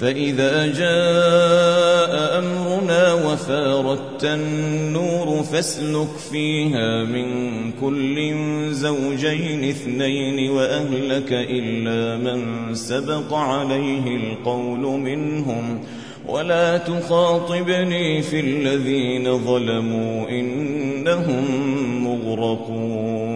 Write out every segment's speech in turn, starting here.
فإذا جاء أمرنا وفاردت النور فاسلك فيها من كل زوجين اثنين وأهلك إلا من سبق عليه القول منهم. ولا تخاطبني في الذين ظلموا إنهم مغرقون.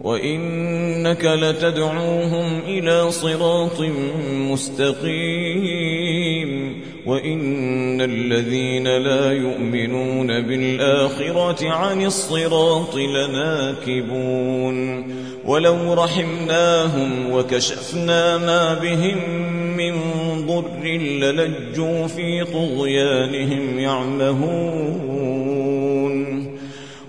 وإنك لتدعوهم إلى صراط مستقيم وإن الذين لا يؤمنون بالآخرة عن الصراط لناكبون ولو رحمناهم وكشفنا ما بهم من ضر للجوا في طغيانهم يعمهون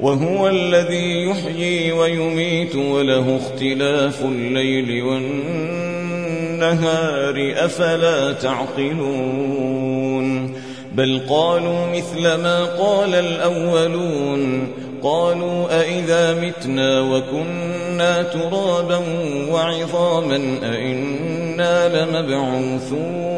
وهو الذي يحيي ويميت وله اختلاف الليل والنهار أفلا تعقلون بل قالوا مثل ما قال الأولون قالوا أئذا متنا وكنا ترابا وعظاما أئنا لمبعوثون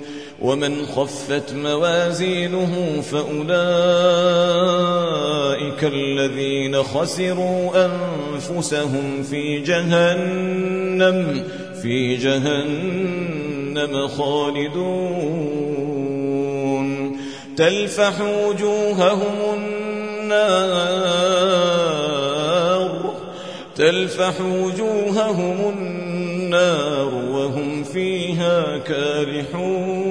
ومن خفت موازينه فأولئك الذين خسروا أنفسهم في جهنم في جهنم خالدون. تلفح وجوههم النار تلفح وجوههم النار وهم فيها كالحون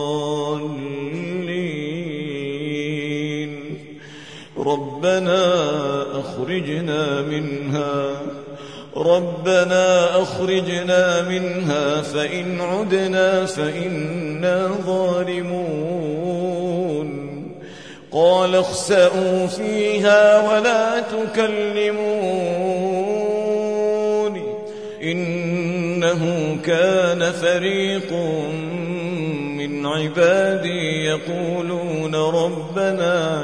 ربنا أخرجنا منها. ربنا أخرجنا منها فإن عدنا فإنا ظالمون. قال اخسأوا فيها ولا تكلمون. إنه كان فريق من عبادي يقولون ربنا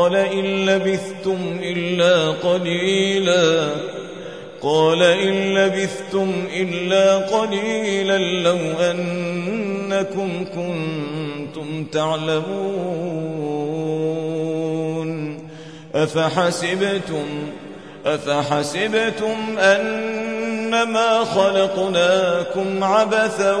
قال إن لبثتم إلا قليلا. قال إن لبثتم إلا قليلا لو أنكم كنتم تعلمون. أفحسبتم أفحسبتم أنما خلقناكم عبثا